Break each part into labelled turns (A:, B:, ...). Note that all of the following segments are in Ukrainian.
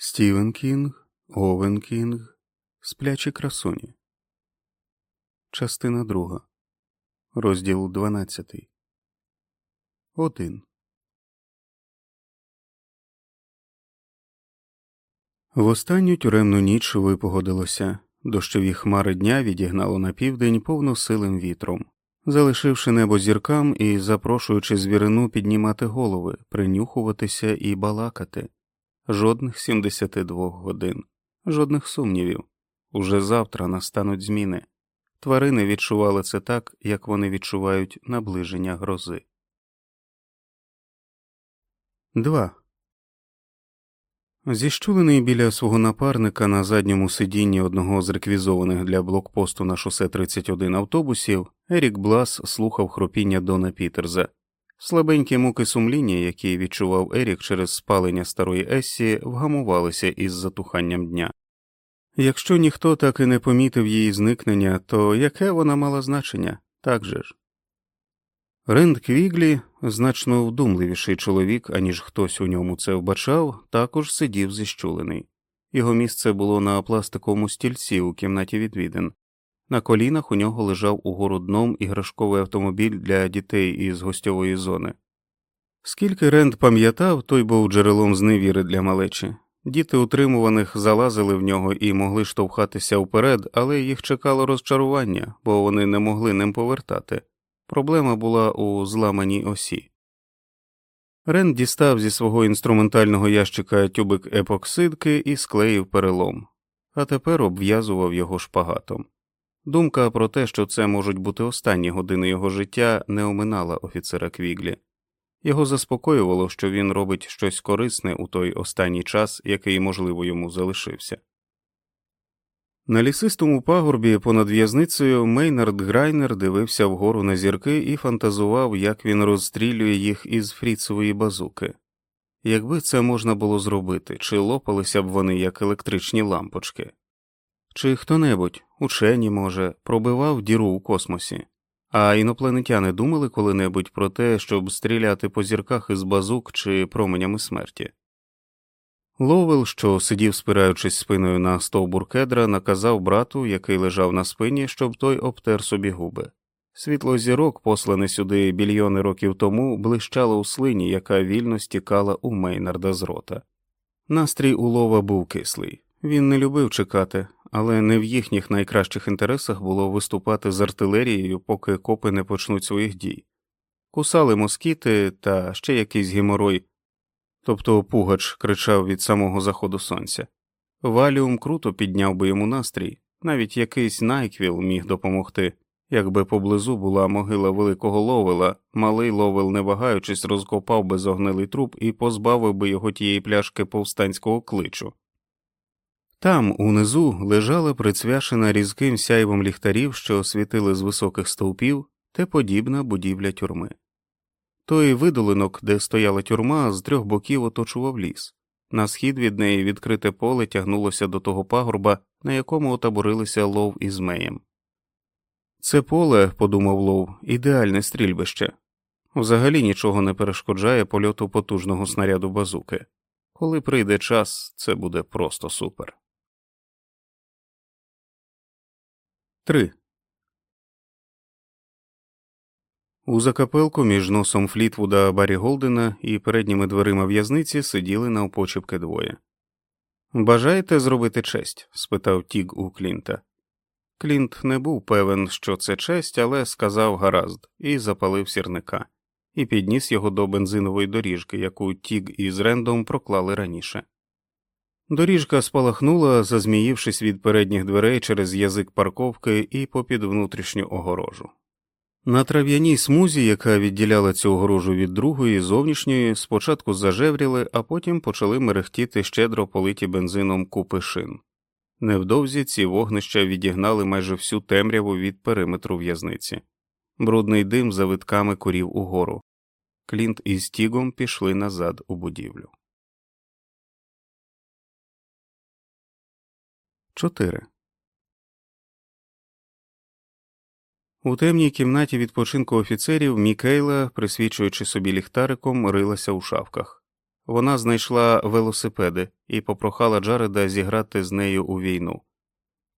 A: Стівен Кінг, Овен Кінг, Сплячі красуні. Частина друга. Розділ дванадцятий. Один. В останню тюремну ніч випогодилося. Дощові хмари дня відігнало на південь повносилим вітром, залишивши небо зіркам і запрошуючи звірину піднімати голови, принюхуватися і балакати. Жодних 72 годин, жодних сумнівів. Уже завтра настануть зміни. Тварини відчували це так, як вони відчувають наближення грози. 2. Зіщулений біля свого напарника на задньому сидінні одного з реквізованих для блокпосту на шосе 31 автобусів, Ерік Блас слухав хропіння Дона Пітерза. Слабенькі муки сумління, які відчував Ерік через спалення старої Ессі, вгамувалися із затуханням дня. Якщо ніхто так і не помітив її зникнення, то яке вона мала значення, так же ж? Ренд Квіглі, значно вдумливіший чоловік, аніж хтось у ньому це вбачав, також сидів зіщулений. Його місце було на пластиковому стільці у кімнаті відвідин. На колінах у нього лежав угору дном іграшковий автомобіль для дітей із гостьової зони. Скільки Ренд пам'ятав, той був джерелом зневіри для малечі. Діти утримуваних залазили в нього і могли штовхатися вперед, але їх чекало розчарування, бо вони не могли ним повертати. Проблема була у зламаній осі. Рен дістав зі свого інструментального ящика тюбик епоксидки і склеїв перелом, а тепер обв'язував його шпагатом. Думка про те, що це можуть бути останні години його життя, не оминала офіцера Квіглі. Його заспокоювало, що він робить щось корисне у той останній час, який, можливо, йому залишився. На лісистому пагорбі понад в'язницею Мейнард Грайнер дивився вгору на зірки і фантазував, як він розстрілює їх із фріцевої базуки. Якби це можна було зробити, чи лопалися б вони як електричні лампочки, чи хто небудь, учені, може, пробивав діру у космосі. А інопланетяни думали коли-небудь про те, щоб стріляти по зірках із базук чи променями смерті. Ловел, що сидів, спираючись спиною на стовбур кедра, наказав брату, який лежав на спині, щоб той обтер собі губи. Світло зірок, послане сюди більйони років тому, блищало у слині, яка вільно стікала у Мейнарда з рота. Настрій у лова був кислий. Він не любив чекати, але не в їхніх найкращих інтересах було виступати з артилерією, поки копи не почнуть своїх дій. Кусали москіти та ще якийсь геморой, тобто Пугач кричав від самого заходу сонця. Валіум круто підняв би йому настрій, навіть якийсь найквіл міг допомогти. Якби поблизу була могила великого ловела, малий ловел, не вагаючись, розкопав би зогнилий труп і позбавив би його тієї пляшки повстанського кличу. Там, унизу, лежала прицвяшена різким сяйвом ліхтарів, що світили з високих стовпів, те подібна будівля тюрми. Той видолинок, де стояла тюрма, з трьох боків оточував ліс. На схід від неї відкрите поле тягнулося до того пагорба, на якому отаборилися лов із меєм. Це поле, подумав лов, ідеальне стрільбище. Взагалі нічого не перешкоджає польоту потужного снаряду базуки. Коли прийде час, це буде просто супер. 3. У закапелку між носом Флітвуда Баррі Голдена і передніми дверима в'язниці сиділи навпочепки двоє. Бажаєте зробити честь? спитав Тіг у Клінта. Клінт не був певен, що це честь, але сказав гаразд, і запалив сірника, і підніс його до бензинової доріжки, яку Тіг із Рендом проклали раніше. Доріжка спалахнула, зазміївшись від передніх дверей через язик парковки і попід внутрішню огорожу. На трав'яній смузі, яка відділяла цю огорожу від другої, зовнішньої, спочатку зажевріли, а потім почали мерехтіти щедро политі бензином купи шин. Невдовзі ці вогнища відігнали майже всю темряву від периметру в'язниці. Брудний дим за витками курів угору. Клінт із Тігом пішли назад у будівлю. 4. У темній кімнаті відпочинку офіцерів Мікейла, присвічуючи собі ліхтариком, рилася у шавках. вона знайшла велосипеди і попрохала Джареда зіграти з нею у війну.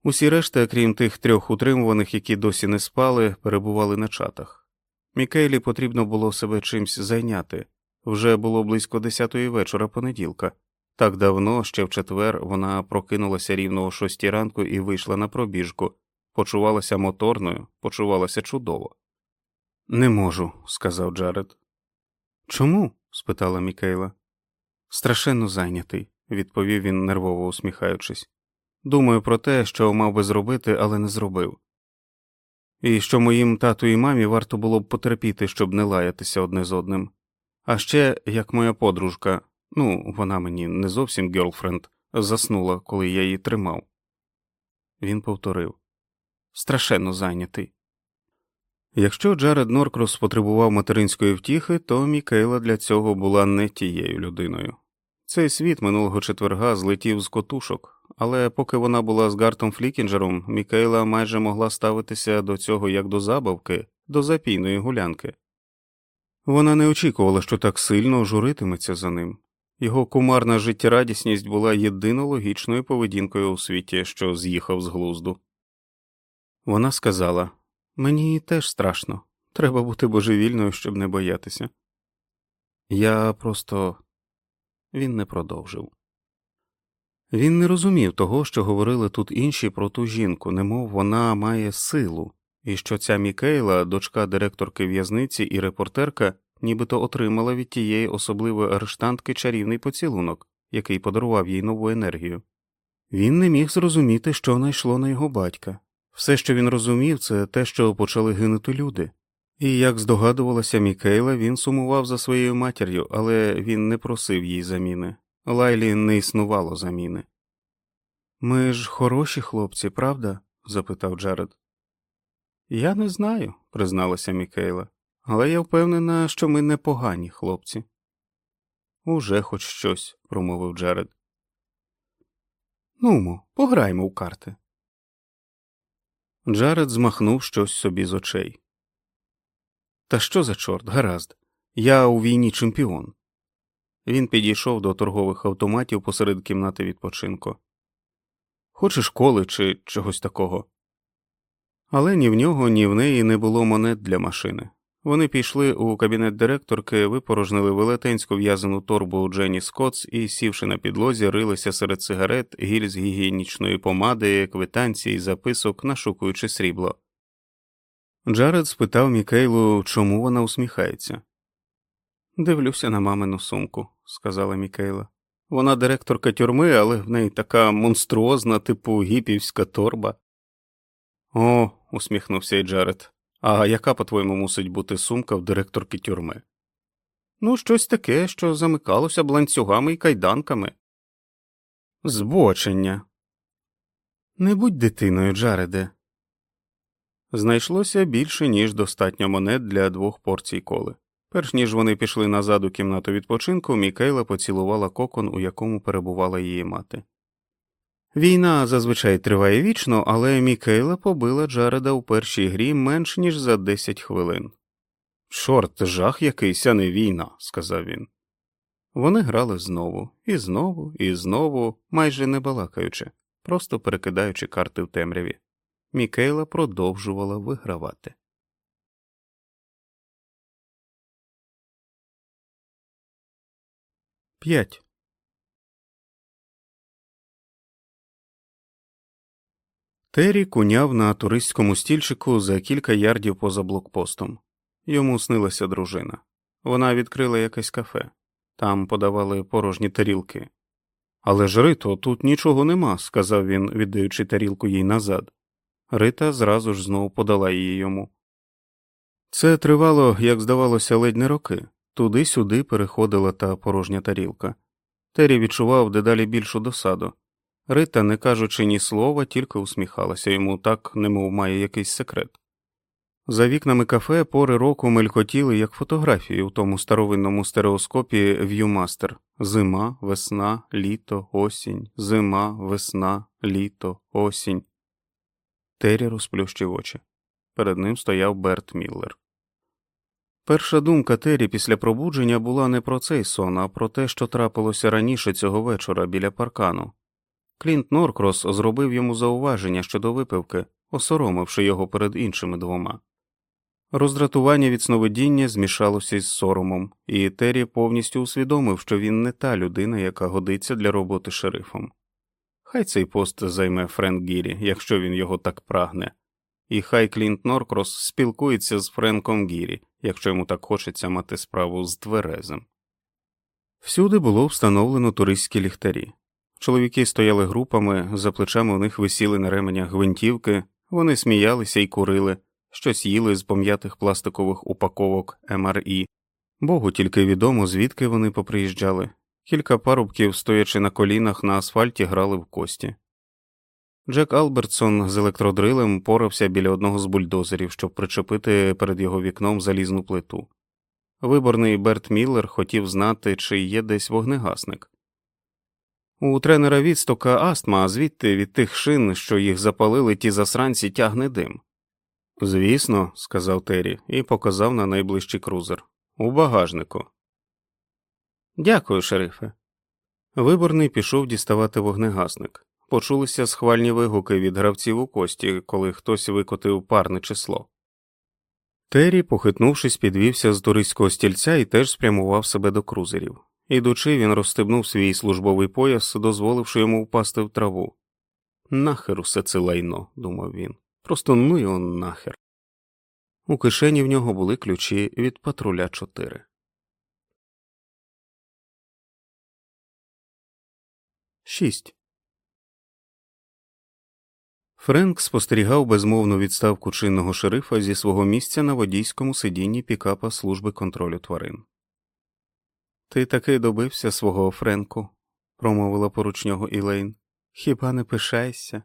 A: Усі решта, крім тих трьох утримуваних, які досі не спали, перебували на чатах. Мікейлі потрібно було себе чимсь зайняти вже було близько десятої вечора понеділка. Так давно, ще в четвер, вона прокинулася рівно о шостій ранку і вийшла на пробіжку, почувалася моторною, почувалася чудово. Не можу, сказав Джаред. Чому? спитала Мікейла. Страшенно зайнятий, відповів він, нервово усміхаючись. Думаю про те, що мав би зробити, але не зробив. І що моїм тату і мамі варто було б потерпіти, щоб не лаятися одне з одним. А ще, як моя подружка, ну, вона мені не зовсім герлфренд, заснула, коли я її тримав. Він повторив страшенно зайнятий. Якщо Джаред Норкрос потребував материнської втіхи, то Мікейла для цього була не тією людиною. Цей світ минулого четверга злетів з котушок, але поки вона була з Гартом Флікінджером, Мікейла майже могла ставитися до цього як до забавки, до запійної гулянки. Вона не очікувала, що так сильно журитиметься за ним. Його кумарна життєрадісність була єдино логічною поведінкою у світі, що з'їхав з глузду. Вона сказала Мені теж страшно, треба бути божевільною, щоб не боятися. Я просто він не продовжив. Він не розумів того, що говорили тут інші про ту жінку, немов вона має силу, і що ця Мікейла, дочка директорки в'язниці і репортерка, нібито отримала від тієї особливої арештантки чарівний поцілунок, який подарував їй нову енергію. Він не міг зрозуміти, що найшло на його батька. Все, що він розумів, це те, що почали гинути люди. І, як здогадувалася Мікейла, він сумував за своєю матір'ю, але він не просив їй заміни. Лайлі не існувало заміни. Ми ж хороші хлопці, правда? запитав Джаред. Я не знаю, призналася Мікейла, але я впевнена, що ми непогані хлопці. Уже хоч щось, промовив Джаред. Нумо, пограймо у карти. Джаред змахнув щось собі з очей. Та що за чорт, гаразд, я у війні чемпіон. Він підійшов до торгових автоматів посеред кімнати відпочинку. Хочеш коли чи чогось такого. Але ні в нього, ні в неї не було монет для машини. Вони пішли у кабінет директорки, випорожнили велетенську в'язану торбу Дженіс Коутс і, сівши на підлозі, рилися серед сигарет, гільз гігієнічної помади, квитанцій, записок, нашукуючи срібло. Джаред спитав Мікейлу, чому вона усміхається. Дивлюся на мамину сумку, сказала Мікейла. Вона директорка тюрми, але в неї така монструозна, типу гіпівська торба. О, усміхнувся й Джаред. А яка, по-твоєму, мусить бути сумка в директорки тюрми? Ну, щось таке, що замикалося б ланцюгами і кайданками. Збочення. Не будь дитиною, Джареде. Знайшлося більше, ніж достатньо монет для двох порцій коли. Перш ніж вони пішли назад у кімнату відпочинку, Мікейла поцілувала кокон, у якому перебувала її мати. Війна зазвичай триває вічно, але Мікейла побила Джареда у першій грі менш ніж за 10 хвилин. Чорт, жах якийсь, а не війна, сказав він. Вони грали знову, і знову, і знову, майже не балакаючи, просто перекидаючи карти в темряві. Мікейла продовжувала вигравати. П'ять. Террі куняв на туристському стільчику за кілька ярдів поза блокпостом. Йому снилася дружина. Вона відкрила якесь кафе, там подавали порожні тарілки. Але ж Рито, тут нічого нема, сказав він, віддаючи тарілку їй назад. Рита зразу ж знов подала її йому. Це тривало, як здавалося, ледь не роки. Туди-сюди переходила та порожня тарілка. Террі відчував дедалі більшу досаду. Рита, не кажучи ні слова, тільки усміхалася йому так, немов має якийсь секрет. За вікнами кафе пори року мелькотіли, як фотографії у тому старовинному стереоскопі Viewmaster. зима, весна, літо, осінь, зима, весна, літо, осінь. Террі розплющив очі. Перед ним стояв Берт Міллер. Перша думка Террі після пробудження була не про цей сон, а про те, що трапилося раніше цього вечора біля паркану. Клінт Норкрос зробив йому зауваження щодо випивки, осоромивши його перед іншими двома. Роздратування від сновидіння змішалося із соромом, і Террі повністю усвідомив, що він не та людина, яка годиться для роботи шерифом. Хай цей пост займе Френк Гірі, якщо він його так прагне, і хай Клінт Норкрос спілкується з Френком Гірі, якщо йому так хочеться мати справу з тверезим. Всюди було встановлено туристські ліхтарі. Чоловіки стояли групами, за плечами у них висіли на ременях гвинтівки, вони сміялися і курили, щось їли з пом'ятих пластикових упаковок МРІ. Богу тільки відомо, звідки вони поприїжджали. Кілька парубків, стоячи на колінах на асфальті, грали в кості. Джек Албертсон з електродрилем порався біля одного з бульдозерів, щоб причепити перед його вікном залізну плиту. Виборний Берт Міллер хотів знати, чи є десь вогнегасник. У тренера відстока астма, звідти від тих шин, що їх запалили ті засранці, тягне дим. Звісно, сказав Террі і показав на найближчий крузер. У багажнику. Дякую, шерифе. Виборний пішов діставати вогнегасник. Почулися схвальні вигуки від гравців у кості, коли хтось викотив парне число. Террі, похитнувшись, підвівся з туристського стільця і теж спрямував себе до крузерів. Ідучи, він розстебнув свій службовий пояс, дозволивши йому впасти в траву. Нахер усе це лайно, думав він. Просто ну його нахер. У кишені в нього були ключі від патруля 4. Шість. Френк спостерігав безмовну відставку чинного шерифа зі свого місця на водійському сидінні пікапа служби контролю тварин. Ти таки добився свого Френку, промовила поруч нього Ілейн. Хіба не пишайся?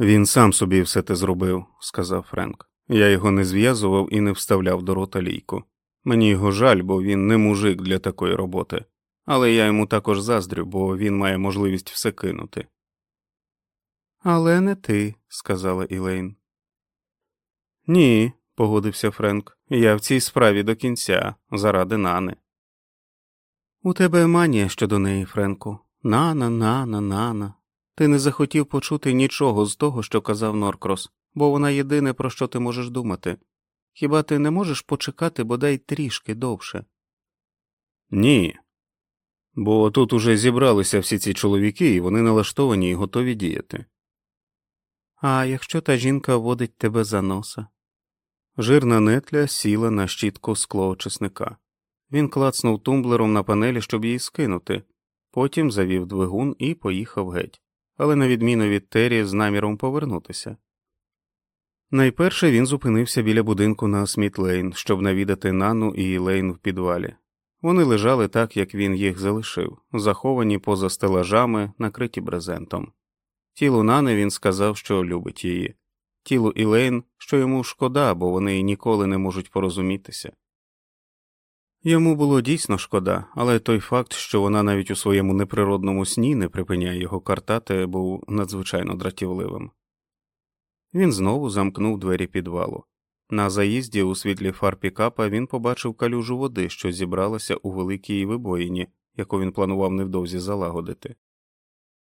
A: Він сам собі все те зробив, сказав Френк. Я його не зв'язував і не вставляв до рота лійку. Мені його жаль, бо він не мужик для такої роботи, але я йому також заздрю, бо він має можливість все кинути. Але не ти, сказала Ілейн. Ні, погодився Френк. Я в цій справі до кінця, заради нани. У тебе манія щодо неї, Френку. Нана, нана, нана. Ти не захотів почути нічого з того, що казав Норкрос, бо вона єдине, про що ти можеш думати. Хіба ти не можеш почекати бодай трішки довше? Ні. Бо тут уже зібралися всі ці чоловіки, і вони налаштовані і готові діяти. А якщо та жінка водить тебе за носа? Жирна нетля сіла на щітку склоочисника. Він клацнув тумблером на панелі, щоб її скинути, потім завів двигун і поїхав геть, але на відміну від Террі з наміром повернутися. Найперше він зупинився біля будинку на Смітлейн, щоб навідати Нану і Лейн в підвалі. Вони лежали так, як він їх залишив, заховані поза стелажами, накриті брезентом. Тілу Нани він сказав, що любить її, тілу Ілейн, що йому шкода, бо вони ніколи не можуть порозумітися. Йому було дійсно шкода, але той факт, що вона навіть у своєму неприродному сні не припиняє його картати, був надзвичайно дратівливим. Він знову замкнув двері підвалу. На заїзді у світлі фар пікапа він побачив калюжу води, що зібралася у великій вибоїні, яку він планував невдовзі залагодити.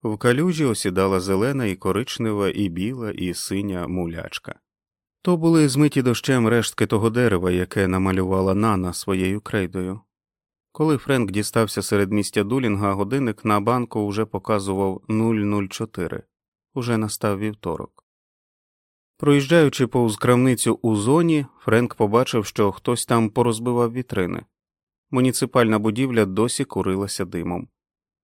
A: В калюжі осідала зелена і коричнева, і біла, і синя мулячка. То були змиті дощем рештки того дерева, яке намалювала Нана своєю крейдою. Коли Френк дістався серед містя Дулінга, годинник на банку вже показував 004. Уже настав вівторок. Проїжджаючи повз крамницю у зоні, Френк побачив, що хтось там порозбивав вітрини. Муніципальна будівля досі курилася димом.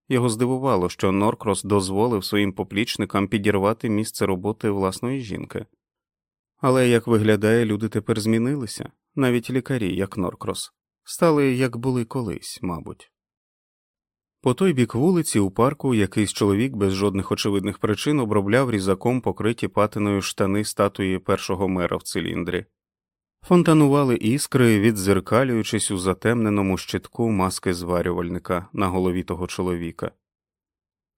A: Його здивувало, що Норкрос дозволив своїм поплічникам підірвати місце роботи власної жінки. Але, як виглядає, люди тепер змінилися, навіть лікарі, як Норкрос, стали як були колись, мабуть. По той бік вулиці у парку якийсь чоловік без жодних очевидних причин обробляв різаком покриті патиною штани статуї першого мера в циліндрі, фонтанували іскри, віддзеркалюючись у затемненому щитку маски зварювальника на голові того чоловіка.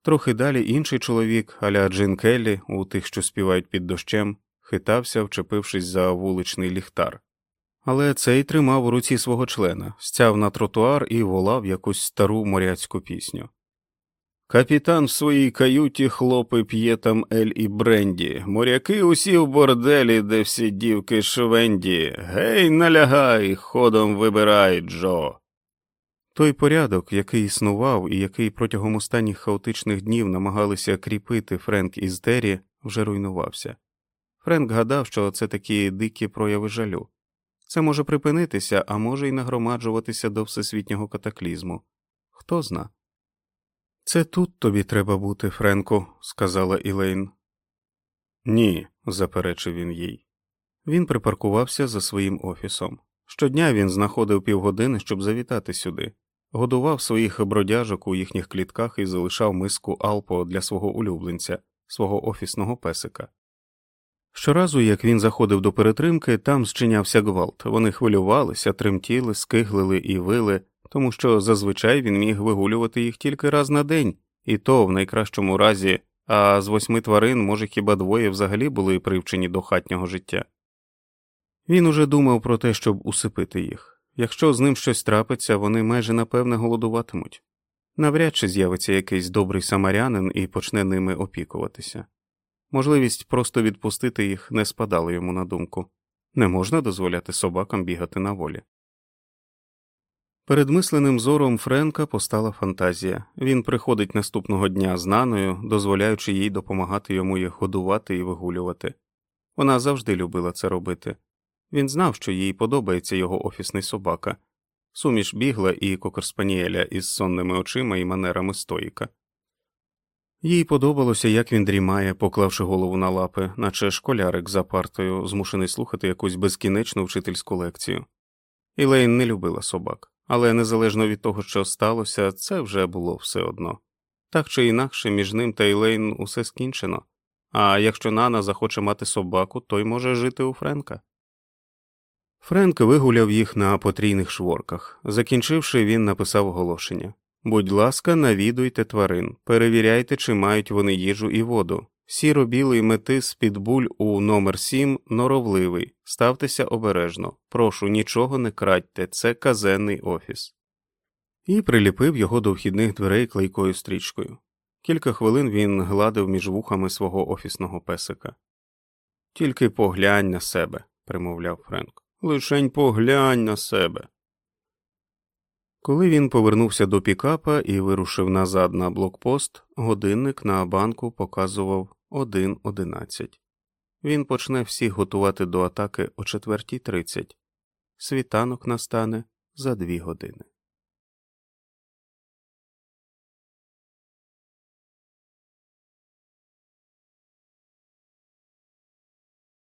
A: Трохи далі інший чоловік, аля Джин Келлі, у тих, що співають під дощем, хитався, вчепившись за вуличний ліхтар, Але цей тримав у руці свого члена, стяв на тротуар і волав якусь стару моряцьку пісню. Капітан в своїй каюті хлопи п'є там ель і бренді, моряки усі в борделі, де всі дівки швенді. Гей, налягай, ходом вибирай, Джо. Той порядок, який існував і який протягом останніх хаотичних днів намагалися кріпити Френк із Террі, вже руйнувався. Френк гадав, що це такі дикі прояви жалю. Це може припинитися, а може й нагромаджуватися до всесвітнього катаклізму. Хто зна. Це тут тобі треба бути, Френку, сказала Ілейн. Ні, заперечив він їй. Він припаркувався за своїм офісом. Щодня він знаходив півгодини, щоб завітати сюди, годував своїх бродяжок у їхніх клітках і залишав миску Алпо для свого улюбленця, свого офісного песика. Щоразу, як він заходив до перетримки, там зчинявся гвалт. Вони хвилювалися, тремтіли, скиглили і вили, тому що зазвичай він міг вигулювати їх тільки раз на день, і то в найкращому разі, а з восьми тварин, може, хіба двоє взагалі були привчені до хатнього життя. Він уже думав про те, щоб усипити їх. Якщо з ним щось трапиться, вони майже напевне голодуватимуть. Навряд чи з'явиться якийсь добрий самарянин і почне ними опікуватися. Можливість просто відпустити їх не спадала йому на думку не можна дозволяти собакам бігати на волі. Перед мисленим зором Френка постала фантазія він приходить наступного дня з наною, дозволяючи їй допомагати йому їх годувати і вигулювати. Вона завжди любила це робити. Він знав, що їй подобається його офісний собака, суміш бігла і кокерспаніеля із сонними очима і манерами стоїка. Їй подобалося, як він дрімає, поклавши голову на лапи, наче школярик за партою, змушений слухати якусь безкінечну вчительську лекцію. Ілейн не любила собак, але незалежно від того, що сталося, це вже було все одно. Так чи інакше, між ним та Ілейн усе скінчено, а якщо Нана захоче мати собаку, той може жити у Френка. Френк вигуляв їх на потрійних шворках. Закінчивши, він написав оголошення Будь ласка, навідуйте тварин, перевіряйте, чи мають вони їжу і воду. Сіро-білий метис підбуль у номер 7 норовливий. Ставтеся обережно. Прошу, нічого не крадьте, це казенний офіс. І приліпив його до вхідних дверей клейкою стрічкою. Кілька хвилин він гладив між вухами свого офісного песика. Тільки поглянь на себе, примовляв Френк. Лишень поглянь на себе. Коли він повернувся до пікапа і вирушив назад на блокпост, годинник на банку показував 1.11. Він почне всіх готувати до атаки о 4.30. Світанок настане за дві години.